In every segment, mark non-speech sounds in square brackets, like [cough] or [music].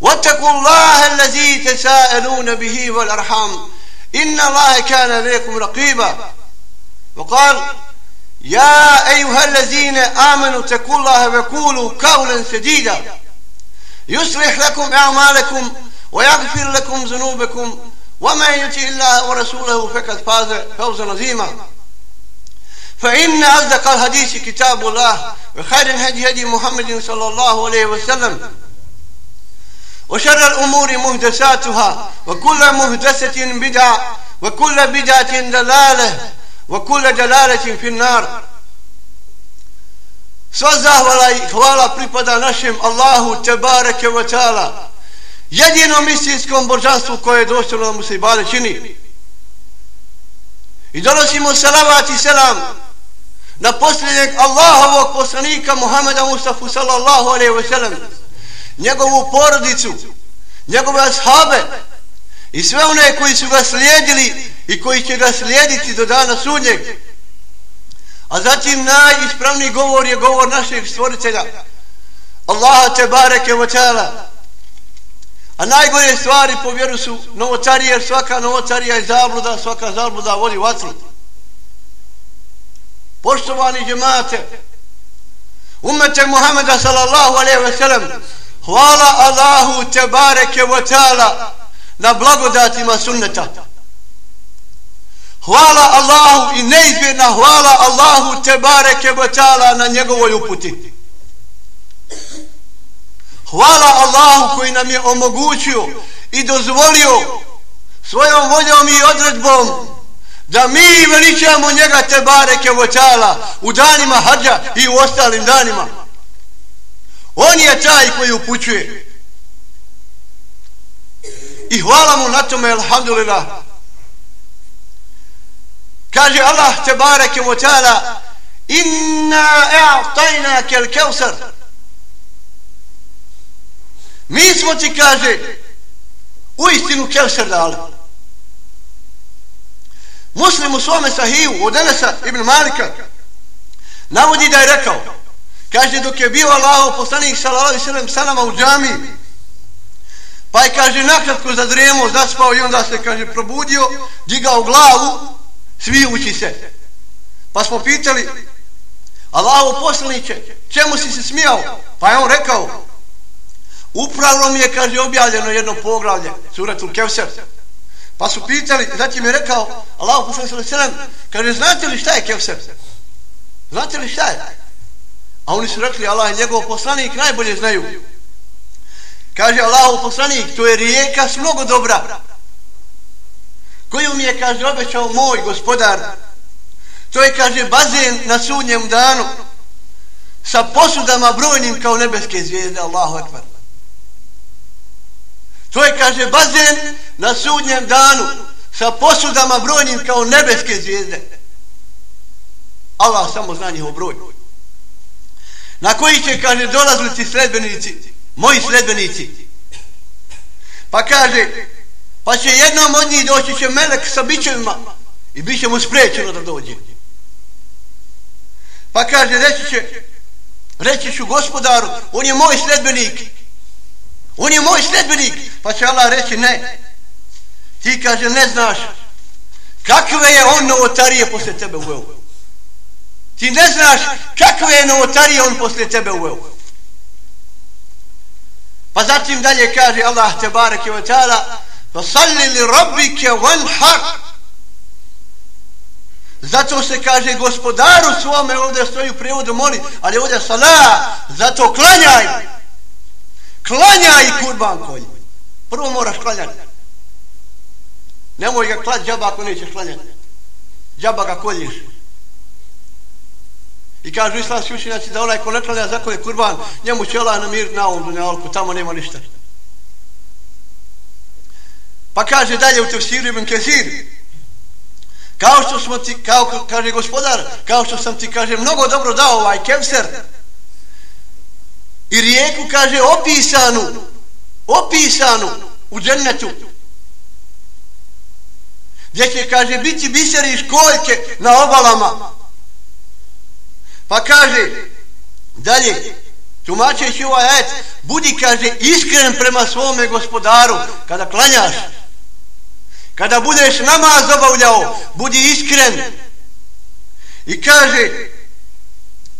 واتقوا الله الذي تساءلون به والأرحام. إن الله كان عليكم رقيبا. وقال يا أيها الذين آمنوا اتقوا الله وقولوا قولا سديدا. يصلح لكم أعمالكم ويغفر لكم ذنوبكم. ومن يطع الله ورسوله فقد فاز فوزا عظيما. فإن أصدق الحديث كتاب الله وخير الهدي هدي محمد صلى الله عليه وسلم. وشر الأمور مهدساتها وكل مهدسة بدعة وكل بدعة دلالة وكل دلالة في النار Sva zahvala i hvala pripada našem Allahu Tebareke wa ta'ala jedinom istinskom božanstvu koje je došlo da mu se i bade čini. I donosimo salavat i selam na posljednjeg Allahovog poslanika Muhammeda Mustafa sallallahu alaihi wa sallam njegovu porodicu, njegove ashabe i sve one koji su ga slijedili i koji će ga slijediti do dana sudnjeg. A zatim najispravniji govor je govor našeg stvoritelja. Allaha te bareke wa ta'ala. A najgore stvari po vjeru su novotarije, jer svaka novotarija je zabluda, svaka zabluda vodi vatru. Poštovani džemate, umete Muhammeda sallallahu alaihi wa sallam, hvala Allahu te bareke wa ta'ala na blagodatima sunneta. Hvala Allahu i neizmjerna hvala Allahu te bareke wa ta'ala na njegovoj uputi. Hvala Allahu koji nam je omogućio i dozvolio svojom voljom i odredbom da mi veličamo njega te bareke voćala u danima hađa i u ostalim danima. On je taj koji upućuje. I hvala mu na tome, alhamdulillah. Kaže Allah te bareke voćala inna e'tajna kel kevsar Mi smo ti, kaže, u istinu kevser dali. Muslim u svome sahiju od Enesa ibn Malika navodi da je rekao, kaže, dok je bio Allah poslanik sallallahu sallam sa nama u džami, pa je, kaže, nakratko zadrijemo, zaspao i onda se, kaže, probudio, digao glavu, svijući se. Pa smo pitali, Allahu poslaniće, čemu si se smijao? Pa je on rekao, Upravo mi je, kaže, objavljeno jedno poglavlje, suratul Kevser. Pa su pitali, zatim je rekao, Allah poslaniće, kaže, znate li šta je Kevser? Znate li šta je? A oni su rekli, Allah i njegov poslanik, najbolje znaju. Kaže, Allah poslanik, to je rijeka s mnogo dobra. Koju mi je, kaže, obećao moj gospodar. To je, kaže, bazen na sudnjem danu sa posudama brojnim kao nebeske zvijezde, Allahu ekvar. To je, kaže, bazen na sudnjem danu sa posudama brojnim kao nebeske zvijezde. Allah samo zna njihov broj. Na koji će, kaže, dolaziti sledbenici, moji sledbenici. Pa kaže, pa će jednom od njih doći će melek sa bićevima i bit će mu sprečeno da dođe. Pa kaže, reći će, reći ću gospodaru, on je moj sledbenik, On je moj sledbenik. Pa će Allah reći ne. Ti kaže ne znaš kakve je on novotarije posle tebe uveo. Ti ne znaš kakve je novotarije on posle tebe uveo. Pa zatim dalje kaže Allah te bareke ve taala Pa salli li rabbike vanhar. Zato se kaže gospodaru svome, ovdje stoji u prijevodu moli, ali ovdje sala, zato klanjaj. Klanjaj kurban kolj. Prvo moraš klanjati. Nemoj ga klać džaba ako nećeš klanjati. Džaba ga koljiš. I kažu islamski učenjaci znači da onaj ko ne klanja za koje kurban, njemu će Allah namiriti na ovom dunjalku, tamo nema ništa. Pa kaže dalje u tefsiru ibn Kesir, kao što smo ti, kao kaže gospodar, kao što sam ti, kaže, mnogo dobro dao ovaj kevser, i rijeku, kaže, opisanu, opisanu u džennetu, gdje će, kaže, biti biseri i školjke na obalama. Pa kaže, dalje, tumačeći ovaj ajet, budi, kaže, iskren prema svome gospodaru, kada klanjaš, kada budeš namaz obavljao, budi iskren. I kaže,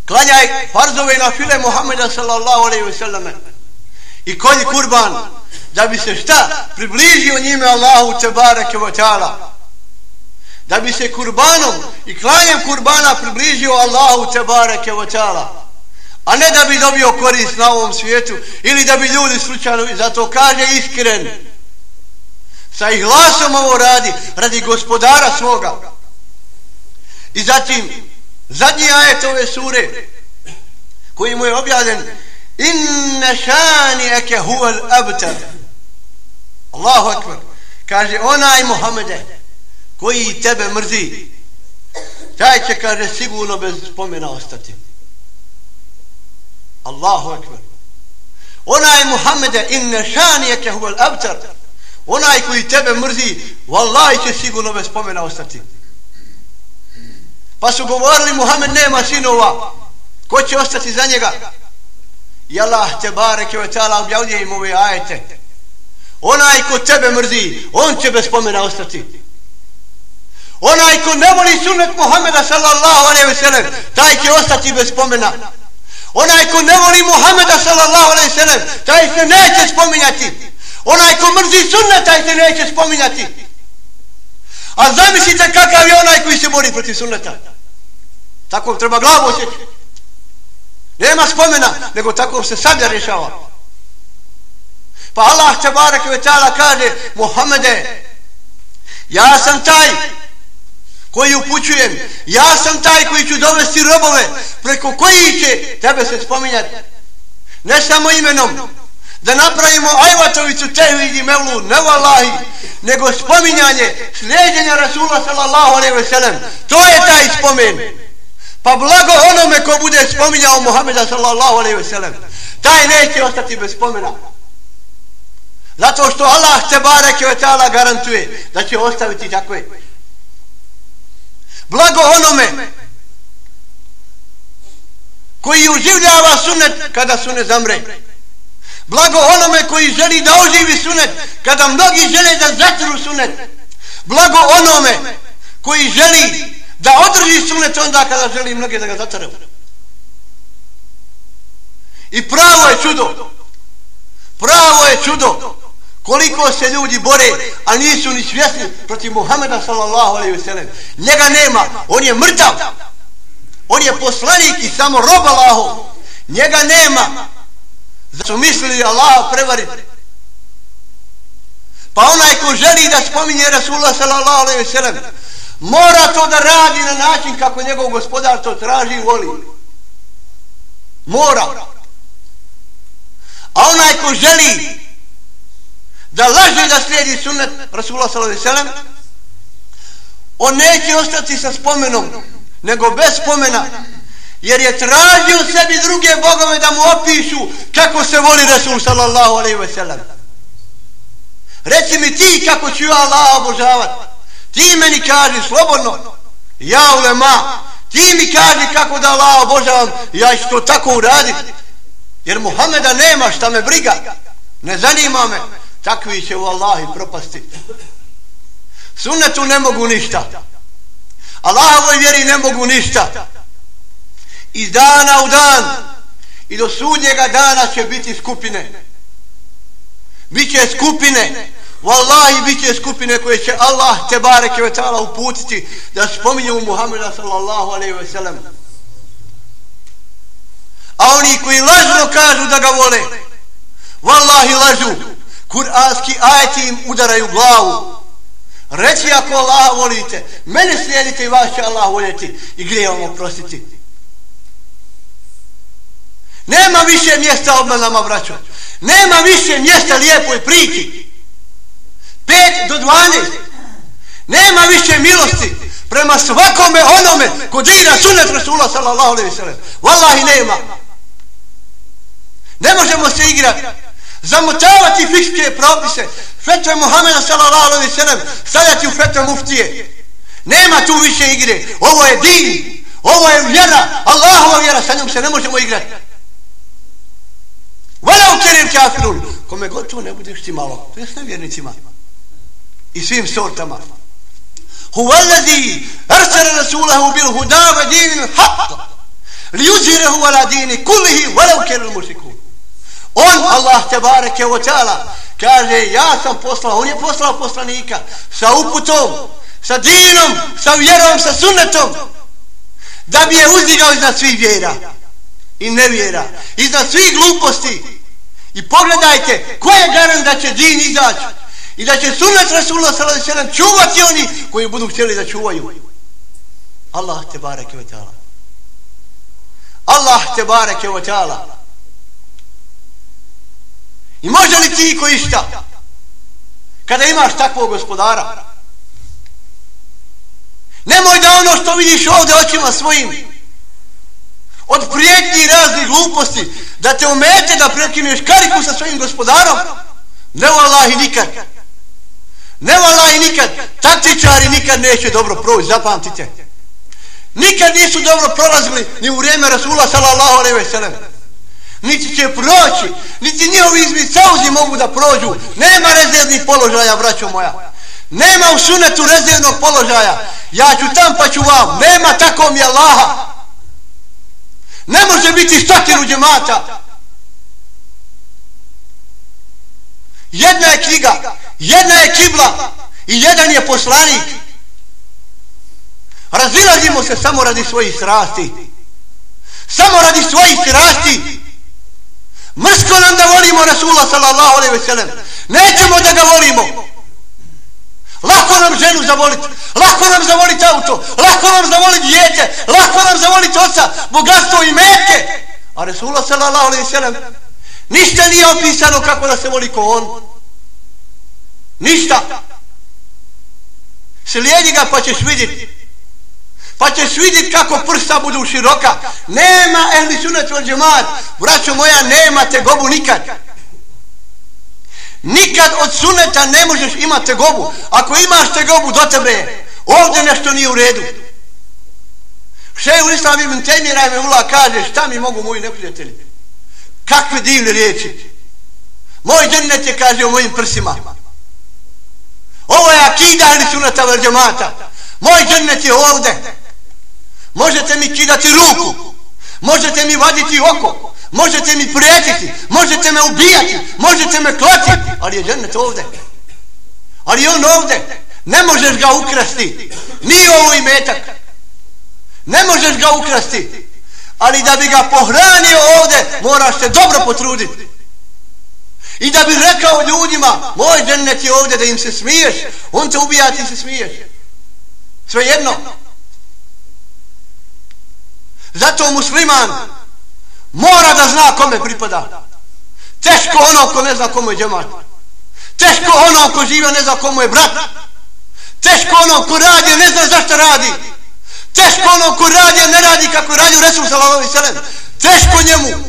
klanjaj farzove na file Muhammeda sallallahu alaihi ve selleme I kolji kurban, da bi se šta približio njime Allahu te bareke wa ta'ala da bi se kurbanom i klanjem kurbana približio Allahu te bareke wa ta'ala. A ne da bi dobio korist na ovom svijetu ili da bi ljudi slučajno zato kaže iskren sa ih glasom ovo radi radi gospodara svoga. I zatim zadnji ajet ove sure koji mu je objavljen inne šani eke huvel abtar. Allahu akbar. Kaže onaj Muhammede koji tebe mrzi, taj će, kaže, sigurno bez spomena ostati. Allahu akbar. Onaj Muhammede inne šanijeke huvel abtar, onaj koji tebe mrzi, vallaj će sigurno bez spomena ostati. Pa su govorili, Muhammed nema sinova, ko će ostati za njega? I Allah te bareke ve ta'ala objavljuje im ove ajete. Onaj ko tebe mrzi, on će bez spomena ostati. Onaj ko ne voli sunnet Muhammeda sallallahu alaihi ve sellem, taj će ostati bez spomena. Onaj ko ne voli Muhammeda sallallahu alaihi ve sellem, taj se neće spominjati. Onaj ko mrzi sunnet, taj se neće spominjati. A zamislite kakav je onaj koji se bori protiv sunneta. Tako treba glavu osjeći. Nema spomena, nego tako se sablja rješava. Pa Allah te barek ve ta'ala kaže, Muhammede, ja sam taj koji upućujem. Ja sam taj koji ću dovesti robove preko koji će tebe se spominjati. Ne samo imenom, da napravimo ajvatovicu tehvidi mevlu, ne valahi, nego spominjanje slijedjenja Rasula sallallahu alaihi ve sellem. To je taj spomen. Pa blago onome ko bude spominjao Muhammeda sallallahu alaihi ve sellem. Taj neće ostati bez spomena. Zato što Allah te bareke ve ta'ala garantuje da će ostaviti takve. Blago onome koji uživljava sunet kada sunet zamre. Blago onome koji želi da oživi sunet kada mnogi žele da zatru sunet. Blago onome koji želi da održi sunet onda kada želi mnogi da ga zatru. I pravo je čudo. Pravo je čudo koliko se ljudi bore, a nisu ni svjesni protiv Muhameda sallallahu alaihi ve sellem. Njega nema, on je mrtav. On je poslanik i samo rob Allahov. Njega nema. Zato su mislili Allah prevariti. Pa onaj ko želi da spominje Rasulullah sallallahu alaihi ve sellem, mora to da radi na način kako njegov gospodar to traži i voli. Mora. A onaj ko želi da laže da slijedi sunnet Rasulullah s.a.v. On neće ostati sa spomenom, nego bez spomena, jer je tražio sebi druge bogove da mu opišu kako se voli Rasul sallallahu alaihi ve sellem. Reci mi ti kako ću Allah obožavat. Ti meni kaži slobodno. Ja ulema. Ti mi kaži kako da Allah obožavam. Ja ću to tako uradit. Jer Muhameda nema šta me briga. Ne zanima me takvi će u Allahi propasti. Sunnetu ne mogu ništa. Allahovoj vjeri ne mogu ništa. Iz dana u dan i do sudnjega dana će biti skupine. Biće skupine Wallahi biće skupine koje će Allah te bareke ve ta'ala uputiti da spominju Muhammeda sallallahu alaihi ve sellem. A oni koji lažno kažu da ga vole, Wallahi lažu, kuranski ajeti im udaraju glavu. Reci ako Allah volite, mene slijedite i vas će Allah voljeti i grije vam oprostiti. Nema više mjesta obmanama, braćo. Nema više mjesta lijepoj priči. 5 do 12. Nema više milosti prema svakome onome ko dira sunet Rasula sallallahu alaihi sallam. Wallahi nema. Ne možemo se igrati. Zamotavati fikske propise. Fetve Muhammeda sallallahu alaihi sallam. Stavljati u fetve muftije. Nema tu više igre. Ovo je din. Ovo je vjera. Allahova vjera. Sa njom se ne možemo igrati. Vala u kerim kafirun. Kome god to ne budeš ti malo. To je s nevjernicima i svim sortama. Huwa alladhi arsala rasulahu bil huda wa dinil haqq liyuzhirahu ala dini kullihi walau kana al. On Allah tebareke ve taala kaže ja sam poslao, on je poslao poslanika sa uputom, sa dinom, sa vjerom, sa sunnetom da bi je uzdigao iznad svih vjera i nevjera, iznad svih gluposti. I pogledajte, ko je garant da će din izaći? I da će sunnet Rasulullah s.a.v. čuvati oni koji budu htjeli da čuvaju. Allah te bareke ve ta'ala. Allah te bareke ve ta'ala. I može li ti ko išta? Kada imaš takvog gospodara? Nemoj da ono što vidiš ovdje očima svojim od prijetnji i raznih gluposti da te umete da prekineš kariku sa svojim gospodarom ne u nikad Ne vala nikad, taktičari nikad neće dobro proći, zapamtite. Nikad nisu dobro prolazili ni u vrijeme Rasula sallallahu alaihi ve sellem. Niti će proći, niti njihovi izmi sauzi mogu da prođu. Nema rezervnih položaja, braćo moja. Nema u sunetu rezervnog položaja. Ja ću tam pa ću vam. Nema tako mi Allaha. Ne može biti stotinu džemata. Jedna je knjiga, jedna je kibla i jedan je poslanik. Razilazimo se samo radi svojih strasti. Samo radi svojih strasti. Mrsko nam da volimo Rasula sallallahu alaihi ve sellem. Nećemo da ga volimo. Lako nam ženu zavoliti, lako nam zavoliti auto, lako nam zavoliti djete, lako nam zavoliti oca, bogatstvo i metke. A Rasulullah sallallahu alaihi ve sellem Ništa nije opisano kako da se voli ko on. Ništa. Slijedi ga pa ćeš vidjeti. Pa ćeš vidjeti kako prsta budu široka. Nema ehli sunat od džemat. Braćo moja, nema te gobu nikad. Nikad od suneta ne možeš imati gobu. Ako imaš te gobu do tebe, ovdje nešto nije u redu. Še u islam ibn Temira ime ula kaže šta mi mogu moji neprijatelji. Kakve divne riječi. Moj džennet je kaže u mojim prsima. Ovo je akida ili sunata vrđamata. Moj džennet je ovde. Možete mi kidati ruku. Možete mi vaditi oko. Možete mi prijetiti. Možete me ubijati. Možete me klati. Ali je džennet ovde. Ali on ovde. Ne možeš ga ukrasti. Nije ovo imetak. Ne možeš ga ukrasti ali da bi ga pohranio ovde moraš se dobro potruditi i da bi rekao ljudima moj džennet je ovde da im se smiješ on te ubija ti se smiješ Svejedno zato musliman mora da zna kome pripada teško ono ko ne zna komu je džemat teško ono ko živa ne zna komu je brat teško ono ko radi ne zna zašto radi Teško ono ko radi, ne radi kako radi u Resul sallallahu alaihi sallam. Teško njemu.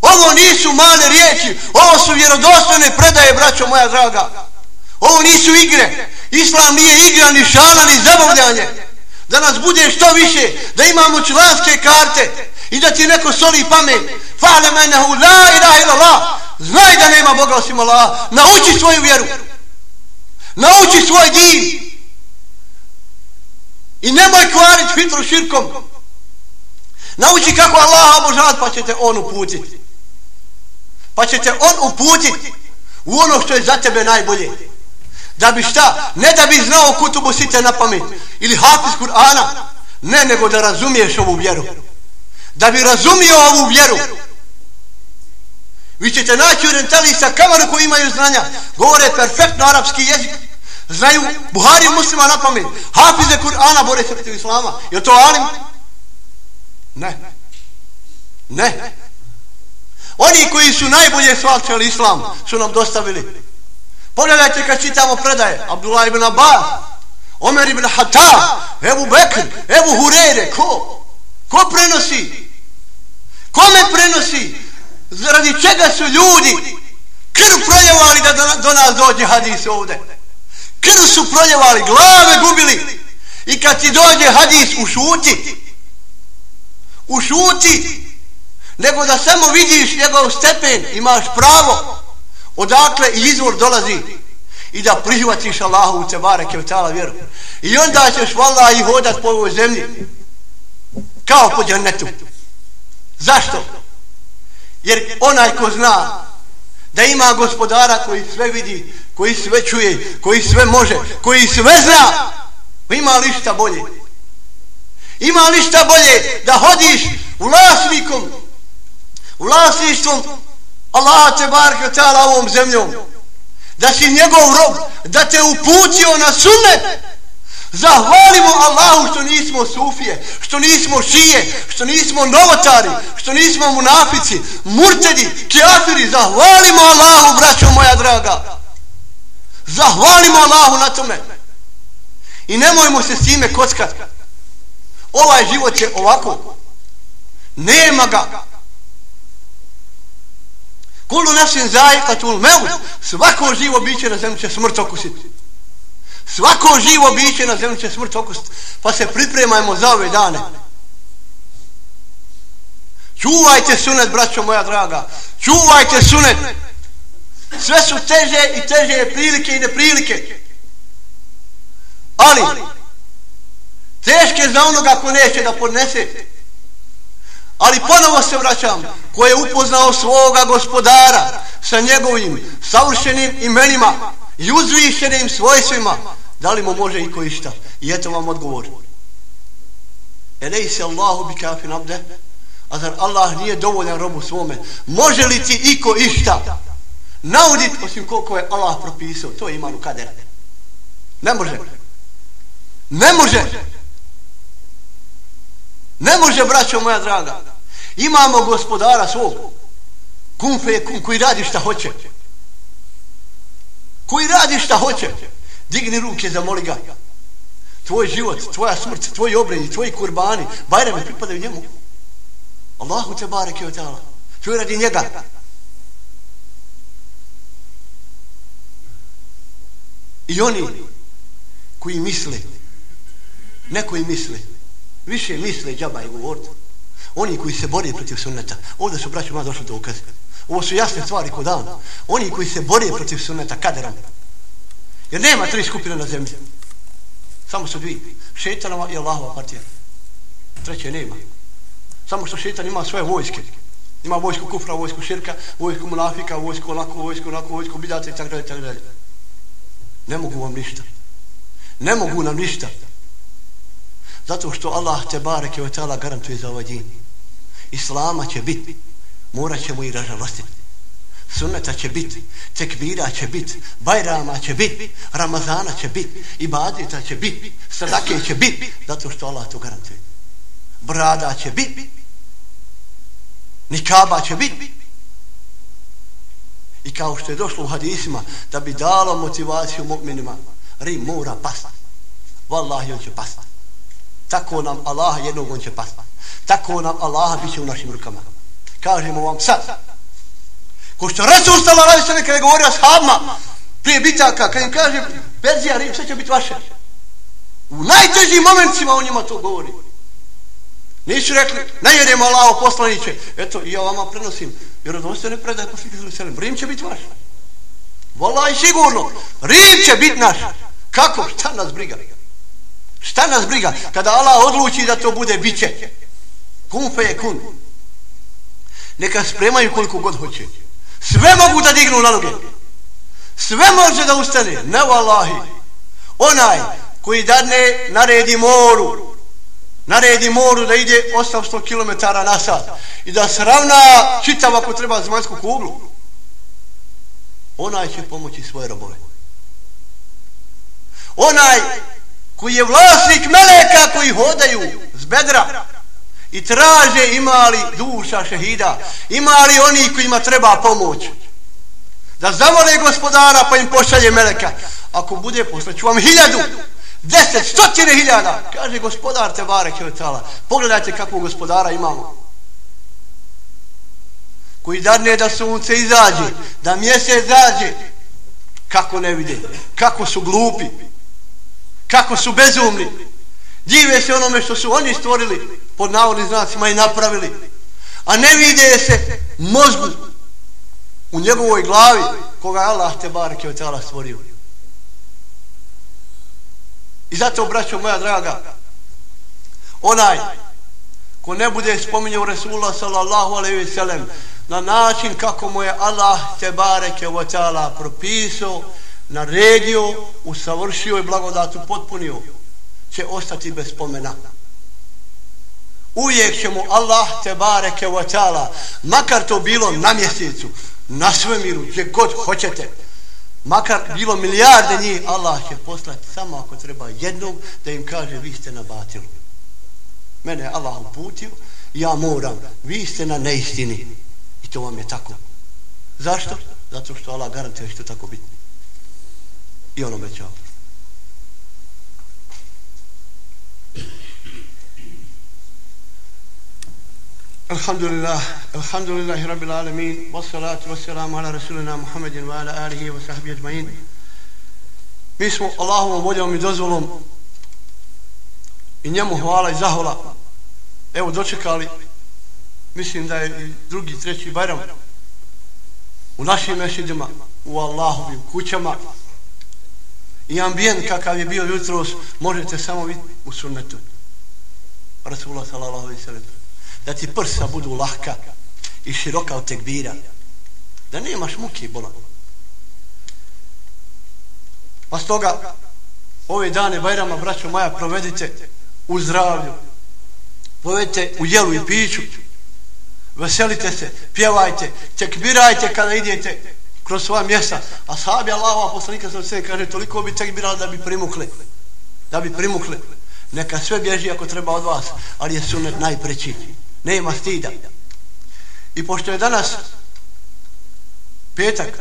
Ovo nisu male riječi. Ovo su vjerodostojne predaje, braćo moja draga. Ovo nisu igre. Islam nije igra, ni šala, ni zabavljanje. Da nas bude što više. Da imamo članske karte. I da ti neko soli pamet. Fa'le enahu la ilaha ila. Znaj da nema Boga osim Allah. Nauči svoju vjeru. Nauči svoj din. I nemoj kvariti fitru širkom. Nauči kako Allah obožavati, pa ćete on uputiti. Pa ćete on uputiti. U ono što je za tebe najbolje. Da bi šta? Ne da bi znao kutubu site na pamet. Ili hafiz Kur'ana. Ne, nego da razumiješ ovu vjeru. Da bi razumio ovu vjeru. Vi ćete naći orientalista kamaru koji imaju znanja. Govore perfektno arapski jezik. Znaju Buhari muslima na pamet. Hafize Kur'ana bore se protiv Islama. Je to alim? Ne. Ne. Oni koji su najbolje shvatili Islam su nam dostavili. Pogledajte kad čitamo predaje. Abdullah ibn Abbas, Omer ibn Hatab, Ebu Bekr, Ebu Hureyre. Ko? Ko prenosi? Kome prenosi? Zaradi čega su ljudi krv proljevali da do nas dođe hadis ovde? Krv su proljevali, glave gubili. I kad ti dođe hadis ušuti. Ušuti. nego da samo vidiš njegov stepen, imaš pravo, odakle izvor dolazi i da prihvatiš Allahu u tebare kevtala vjeru. I onda ćeš vala i hodat po ovoj zemlji kao po džanetu. Zašto? Jer onaj ko zna da ima gospodara koji sve vidi, koji sve čuje, koji sve može, koji sve zna, ima li šta bolje? Ima li šta bolje da hodiš vlasnikom, vlasništvom Allah te barke ta'ala ovom zemljom, da si njegov rob, da te uputio na sunnet, Zahvalimo Allahu što nismo sufije, što nismo šije, što nismo novotari, što nismo munafici, murtedi, kjafiri. Zahvalimo Allahu, braćo moja draga. Zahvalimo Allahu na tome. I nemojmo se s time kockati. Ovaj život je ovako. Nema ga. Kulu nefsin zajikatul meut. Svako živo biće na zemlji će smrt okusiti. Svako živo biće na zemlji će smrt okusiti. Pa se pripremajmo za ove dane. Čuvajte sunet, braćo moja draga. Čuvajte sunet. Sve su teže i teže prilike i neprilike. Ali, teške za onoga ko neće da podnese. Ali ponovo se vraćam, ko je upoznao svoga gospodara sa njegovim savršenim imenima i uzvišenim svojstvima, da li mu može iko išta? I eto vam odgovor. Elej se Allahu bi kafin abde, a zar Allah nije dovoljan robu svome? Može li ti iko išta? Naudit osim koliko je Allah propisao, to je iman u kader. Ne može. Ne može. Ne može, braćo moja draga. Imamo gospodara svog. Kumfe kum, koji radi šta hoće. Koji radi šta hoće. Digni ruke, zamoli ga. Tvoj život, tvoja smrt, tvoji obredi, tvoji kurbani, bajrame pripadaju njemu. Allahu te bareke o tala. To je radi njega. I oni koji misle, neko misle, više misle džaba i govoriti. Oni koji se bore protiv sunneta. Ovdje su braću moja došli dokaze. Ovo su jasne stvari kod dan. Oni koji se bore protiv sunneta, kaderan. Jer nema tri skupine na zemlji. Samo su dvije. Šetanova i Allahova partija. Treće nema. Samo što šetan ima svoje vojske. Ima vojsku kufra, vojsku širka, vojsku munafika, vojsku onako, vojsku onako, vojsku bidata i tako dalje, tako dalje. Ne mogu vam ništa. Ne mogu nam ništa. Zato što Allah te bareke ve taala garantuje za ovaj din. Islama će biti. Morat ćemo i ražalostiti. Sunneta će biti, tekbira će biti, bajrama će biti, ramazana će biti, ibadita će biti, sadake će biti, zato što Allah to garantuje. Brada će biti, nikaba će biti. I kao što je došlo u hadisima, da bi dalo motivaciju mu'minima, Rim mora pasti. Wallahi on će pasti. Tako nam Allah jednog on će pasti. Tako nam Allah bit će u našim rukama. Kažemo vam sad. Ko što Resul stala radi se kada je govorio ashabima prije bitaka, kad im kaže Perzija, Rim, sve će biti vaše. U najtežim momentima on njima to govori. Nisu rekli, ne jedemo Allah poslaniće. Eto, i ja vama prenosim. Jer od ostane predaj poslike za Veselim. Rim će biti vaš. Vala i sigurno. Rim će biti naš. Kako? Šta nas briga? Šta nas briga? Kada Allah odluči da to bude, bit će. Kun fe je kun. Neka spremaju koliko god hoće. Sve mogu da dignu na noge. Sve može da ustane. Ne valahi. Onaj koji dadne naredi moru. Naredi moru da ide 800 km na sat. I da sravna čitav ako treba zemaljsku kuglu. Onaj će pomoći svoje robove. Onaj koji je vlasnik meleka koji hodaju z bedra i traže imali duša šehida, imali oni kojima treba pomoć. Da zavole gospodara pa im pošalje meleka. Ako bude poslaću vam hiljadu, deset, stotine hiljada, kaže gospodar te bare kjevetala. Pogledajte kakvog gospodara imamo. Koji darne da sunce izađe, da mjesec zađe. Kako ne vide, kako su glupi, kako su bezumni. Dive se onome što su oni stvorili, pod navodnim znacima i napravili. A ne vide se mozgu u njegovoj glavi koga je Allah te barke od tala stvorio. I zato, braćo moja draga, onaj ko ne bude spominjao Resula sallallahu alaihi ve sellem na način kako mu je Allah te bareke od tela propisao, naredio, usavršio i blagodatu potpunio, će ostati bez spomena. Uvijek će mu Allah te bareke wa ta'ala, makar to bilo na mjesecu, na svemiru, gdje god hoćete, makar bilo milijarde njih, Allah će poslati samo ako treba jednog da im kaže vi ste na batilu. Mene je Allah uputio, ja moram, vi ste na neistini. I to vam je tako. Zašto? Zato što Allah garantuje što tako biti i on obećao. Alhamdulillah, alhamdulillahi rabbil alemin, wassalatu wassalamu ala rasulina Muhammedin wa ala alihi wa sahbihi ajma'in. Mi smo Allahovom voljom i dozvolom i njemu hvala i zahvala. Evo dočekali, mislim da je i drugi, treći Bajram u našim mešidima, u Allahovim kućama, i ambijent kakav je bio jutros možete samo vidjeti u sunnetu. Rasulullah sallallahu alaihi sallam. Da ti prsa budu lahka i široka od tekbira. Da nemaš muke i bola. Pa stoga ove dane Bajrama braćo moja provedite u zdravlju. Povedite u jelu i piću. Veselite se, pjevajte tekbirajte kada idete kroz svoja mjesta. A sahabi Allahova poslanika sam sve kaže toliko bi tekbirali da bi primukli da bi primukli. Neka sve bježi ako treba od vas ali je sunet najpreći. Nema stida. I pošto je danas petak,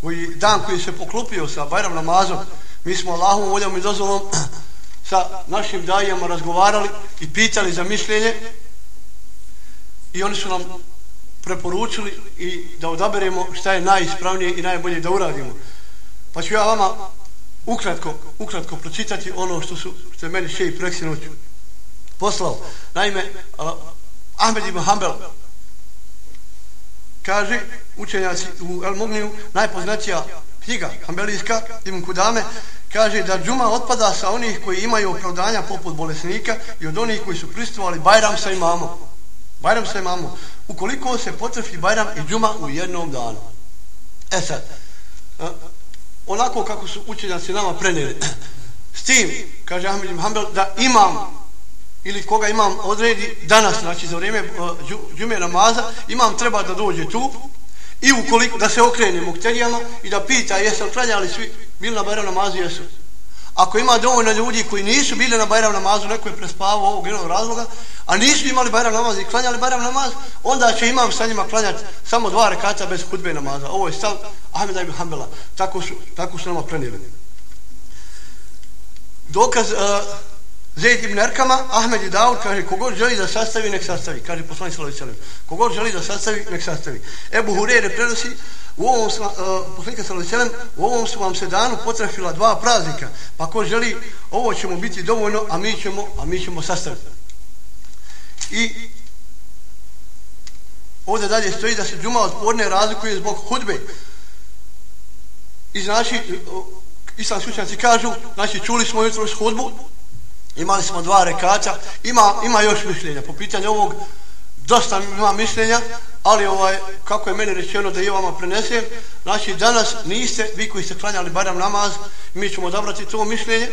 koji, dan koji se poklupio sa Bajram namazom, mi smo Allahom voljom i dozvolom [clears throat] sa našim dajama razgovarali i pitali za mišljenje i oni su nam preporučili i da odaberemo šta je najispravnije i najbolje da uradimo. Pa ću ja vama ukratko, ukratko pročitati ono što su što je meni še i preksinoću poslao. Naime, uh, Ahmed ibn Hanbel kaže učenjaci u El Mugniju, najpoznatija knjiga Hanbelijska, Ibn Kudame, kaže da džuma otpada sa onih koji imaju opravdanja poput bolesnika i od onih koji su pristovali Bajram sa imamom. Bajram sa imamom. Ukoliko se potrfi Bajram i džuma u jednom danu. E sad, e, onako kako su učenjaci nama prenijeli, s tim, kaže Ahmed ibn Hanbel, da imam ili koga imam odredi danas, znači za vrijeme uh, džume namaza, imam treba da dođe tu i ukoliko da se okrene mukterijama i da pita jesu klanjali svi bili na Bajram namazu, jesu. Ako ima dovoljno ljudi koji nisu bili na Bajram namazu, neko je prespavao ovog jednog razloga, a nisu imali Bajram namaz i klanjali Bajram namaz, onda će imam sa njima klanjati samo dva rekata bez hudbe namaza. Ovo je stav Ahmeda ibn Hanbala. Tako su, tako su nama prenijeli. Dokaz, uh, Zaid ibn Erkama, Ahmed i Daud, kaže, kogod želi da sastavi, nek sastavi. Kaže, poslani ve sellem. Kogod želi da sastavi, nek sastavi. Ebu Hurere prenosi, u ovom, uh, poslanika sallahu u ovom su vam se danu potrafila dva praznika. Pa ko želi, ovo ćemo biti dovoljno, a mi ćemo, a mi ćemo sastaviti. I ovdje dalje stoji da se džuma od podne razlikuje zbog hudbe. I znači, e, islamski učenci kažu, znači čuli smo jutro hudbu, imali smo dva rekata, ima, ima još mišljenja po pitanju ovog, dosta ima mišljenja, ali ovaj, kako je meni rečeno da je vama prenesem, znači danas niste, vi koji ste klanjali barem namaz, mi ćemo odabrati to mišljenje,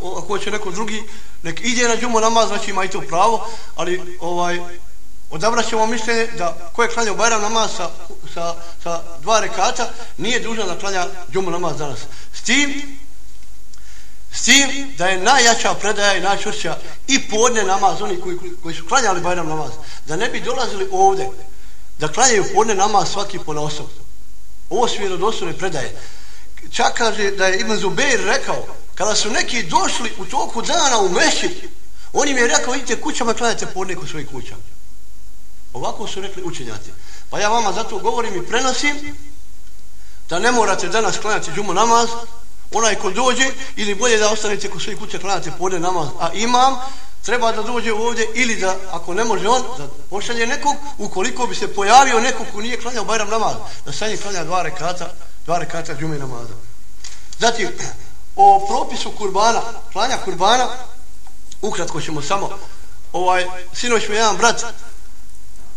ako hoće neko drugi, nek ide na džumu namaz, znači ima i to pravo, ali ovaj, odabrat ćemo mišljenje da ko je klanjao Bajram namaz sa, sa, sa dva rekata, nije dužan da klanja džumu namaz danas. S tim, s tim da je najjača predaja i najčvršća i podne namaz, oni koji, koji su klanjali Bajram namaz, da ne bi dolazili ovde, da klanjaju podne namaz svaki po osob. Ovo su vjerodostojne predaje. Čak kaže da je Ibn Zubeir rekao, kada su neki došli u toku dana u mešćit, on im je rekao, idite kućama, klanjate podne kod svojih kuća. Ovako su rekli učenjaci. Pa ja vama zato govorim i prenosim da ne morate danas klanjati džumu namaz, onaj ko dođe, ili bolje da ostanete kod svojih kuće, klanate podne namaz, a imam, treba da dođe ovdje ili da, ako ne može on, da pošalje nekog, ukoliko bi se pojavio nekog ko nije klanjao Bajram namaz, da sa njim klanja dva rekata, dva rekata džume namaza. Zatim, o propisu kurbana, klanja kurbana, ukratko ćemo samo, ovaj, sinoć me jedan brat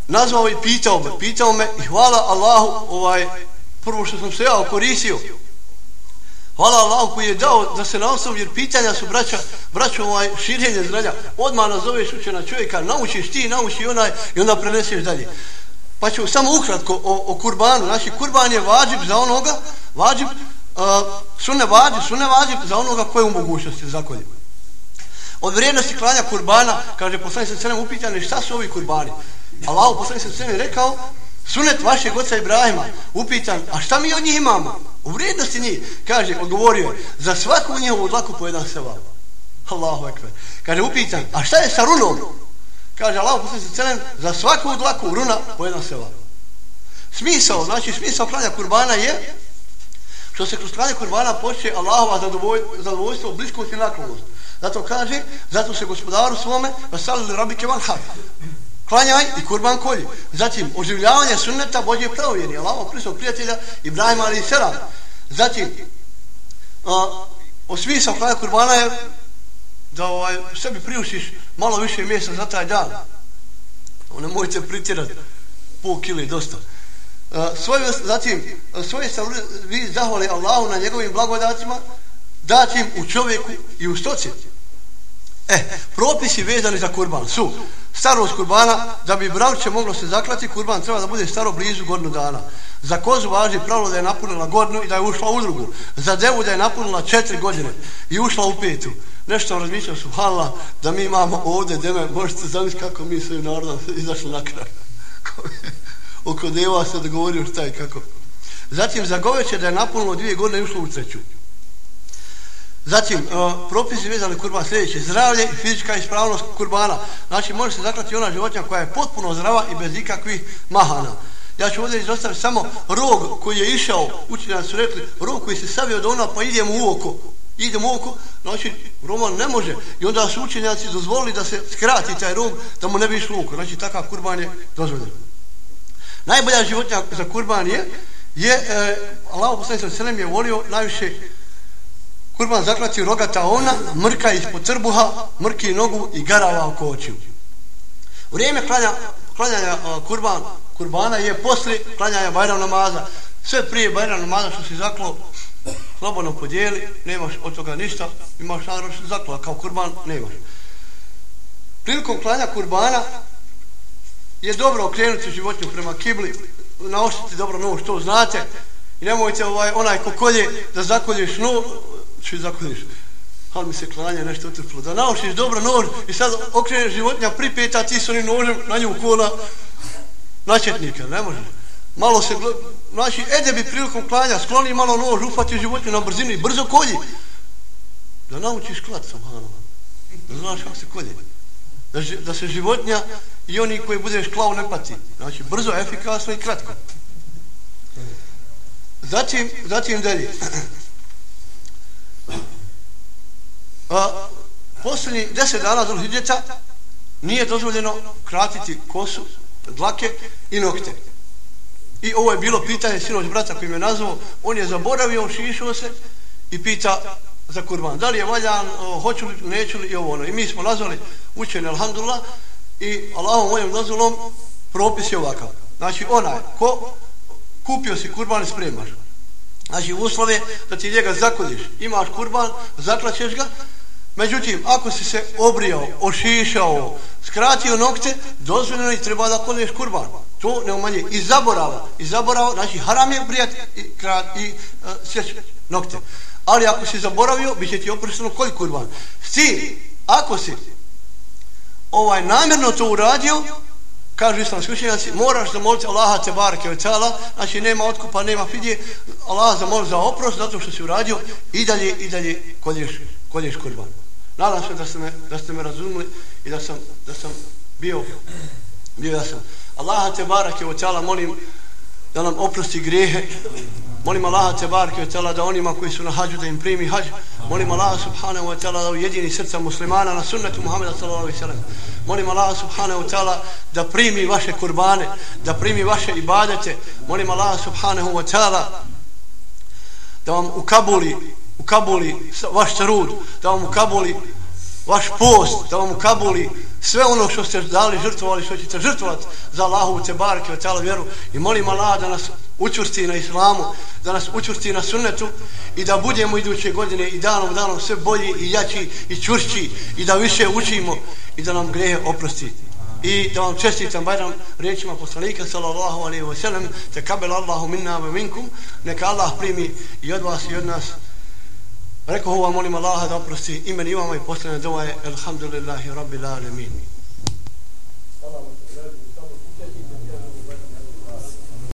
nazvao i pitao me, pitao me i hvala Allahu, ovaj, prvo što sam se ja koristio, Hvala Allahu koji je dao da se na osnovu, jer pitanja su braća, braća ovaj širenje zdravlja. Odmah nazoveš učena čovjeka, naučiš ti, nauči onaj i onda preneseš dalje. Pa ću samo ukratko o, o kurbanu. Znači, kurban je vađib za onoga, vađib, uh, sunne vađib, sunne vađib za onoga koje u mogućnosti zakonje. Od vrijednosti klanja kurbana, kaže poslani se cenem upitane, šta su ovi kurbani? Allah poslani se cenem rekao, sunet vašeg oca Ibrahima, upitan, a šta mi od njih imamo? U vrijednosti njih, kaže, odgovorio je, za svaku njihovu dlaku po jedan seva. Allahu ekber. Kaže, upitan, a šta je sa runom? Kaže, Allah poslani se celen, za svaku dlaku runa po jedan seva. Smisao, znači smisao klanja kurbana je, što se kroz klanje kurbana počne Allahova zadovoljstvo, bliskost i naklonost. Zato kaže, zato se gospodaru svome, vasalili rabike van hak klanjaj i kurban kolji. Zatim, oživljavanje sunneta Božje pravovjeri, Allaho Hristov prijatelja Ibrahima ali i Selam. Zatim, a, o klanja kurbana je da ovaj, sebi priušiš malo više mjesta za taj dan. Ono, ne mojte pritjerati pol kile dosta. A, svoje, zatim, svoje sam vi zahvali Allahu na njegovim blagodatima, dati im u čovjeku i u stoci. E, propisi vezani za kurban su starost kurbana, da bi bravče moglo se zaklati, kurban treba da bude staro blizu godinu dana. Za kozu važi pravilo da je napunila godinu i da je ušla u drugu. Za devu da je napunila četiri godine i ušla u petu. Nešto razmišljam su, hvala, da mi imamo ovdje deme, možete zamisliti kako mi svojim narodom izašli na kraj. Oko deva se dogovorio šta i kako. Zatim za goveće da je napunilo dvije godine i ušlo u treću. Zatim, uh, propisi vezali kurban sljedeće, zdravlje i fizička ispravnost kurbana. Znači, može se zaklati ona životinja koja je potpuno zdrava i bez ikakvih mahana. Ja ću ovdje izostaviti samo rog koji je išao, učinjani su rekli, rog koji se savio do ona pa idemo u oko. Idemo u oko, znači, Roman ne može. I onda su učenjaci dozvolili da se skrati taj rog, da mu ne bi išlo u oko. Znači, takav kurban je dozvoljen. Najbolja životinja za kurban je, je, e, Allah poslani sallam je volio najviše kurban zaklati rogata ona, mrka ispod trbuha, mrki nogu i garava oko očiju. Vrijeme klanja, klanjanja kurban, kurbana je posle klanjanja bajram namaza. Sve prije bajram namaza što si zaklo, slobodno podijeli, nemaš od toga ništa, imaš naravno što zaklo, kao kurban nemaš. Prilikom klanja kurbana je dobro okrenuti životinju prema kibli, naoštiti dobro nož, to znate, i nemojte ovaj, onaj ko kolje da zakolješ nož, što zakoniš? Ali mi se klanja nešto utrpilo. Da naučiš dobro nož i sad okreneš životinja pripeta, ti s onim nožem na nju kola načetnika. Ne može. Malo se, znači, ede bi prilikom klanja, skloni malo nož, ufati životinju na brzinu i brzo kolji. Da naučiš klat, subhanallah. Da znaš kako se kolje. Da, da se životinja i oni koji budeš klao ne pati. Znači, brzo, efikasno i kratko. Zatim, zatim dalje. [clears throat] A, posljednji deset dana za hidjeta nije dozvoljeno kratiti kosu, dlake i nokte. I ovo je bilo pitanje sinoć brata koji me nazvao, on je zaboravio, šišao se i pita za kurban. Da li je valjan, hoću li, neću li i ovo ono. I mi smo nazvali učenje, alhamdulillah, i Allahom mojim dozvolom propis je ovakav. Znači, onaj, ko kupio si kurban i spremaš. Znači, uslove da ti njega zakodiš. Imaš kurban, zaklaćeš ga, Međutim, ako si se obrijao, ošišao, skratio nokte, dozvoljeno je treba da kolješ kurban. To ne umanje. I zaborava. I zaborava, znači haram je brijat i, krat, i uh, nokte. Ali ako si zaboravio, bit će ti oprosteno kolj kurban. Ti, ako si ovaj namjerno to uradio, kažu islamski učenjaci, moraš zamoliti Allaha te barke od tala, znači nema otkupa, nema fidje, Allah zamoli za oprost, zato što si uradio i dalje, i dalje kolješ, kolješ kurban. Nadam se da ste me, da ste me razumili i da sam, da sam bio, bio ja sam. Allaha te barake od cala molim da nam oprosti grijehe. Molim Allaha te barake od cala da onima koji su na hađu da im primi hađ. Molim Allaha subhanahu wa ta'ala da ujedini srca muslimana na sunnetu Muhammeda sallallahu alaihi sallam. Molim Allaha subhanahu wa ta'ala da primi vaše kurbane, da primi vaše ibadete. Molim Allaha subhanahu wa ta'ala da vam ukabuli ukabuli vaš trud, da vam ukabuli vaš post, da vam ukabuli sve ono što ste dali, žrtvovali, što ćete žrtvovati za Allahu te barke, o vjeru i molim Allah da nas učvrsti na islamu, da nas učvrsti na sunnetu i da budemo iduće godine i danom danom sve bolji i jači i čvršći i da više učimo i da nam grehe oprosti. I da vam čestitam Bajram riječima poslanika sallallahu alaihi wa sallam te kabel Allahu minna wa minkum neka Allah primi i od vas i od nas Rekao vam molim Allaha da oprosti imen imama i posljedne dova je Elhamdulillahi Rabbil Alamin.